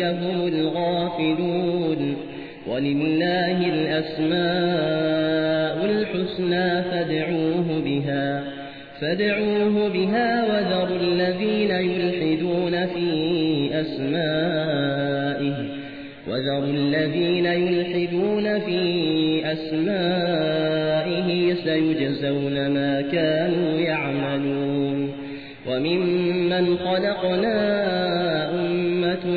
هم الغافلون ولله الأسماء الحسنى فادعوه بها فادعوه بها وذروا الذين يلحدون في أسمائه وذروا الذين يلحدون في أسمائه سيجزون ما كانوا يعملون. وممن خلقنا أمة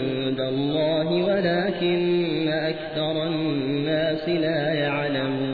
ولكن أكثر الناس لا يعلمون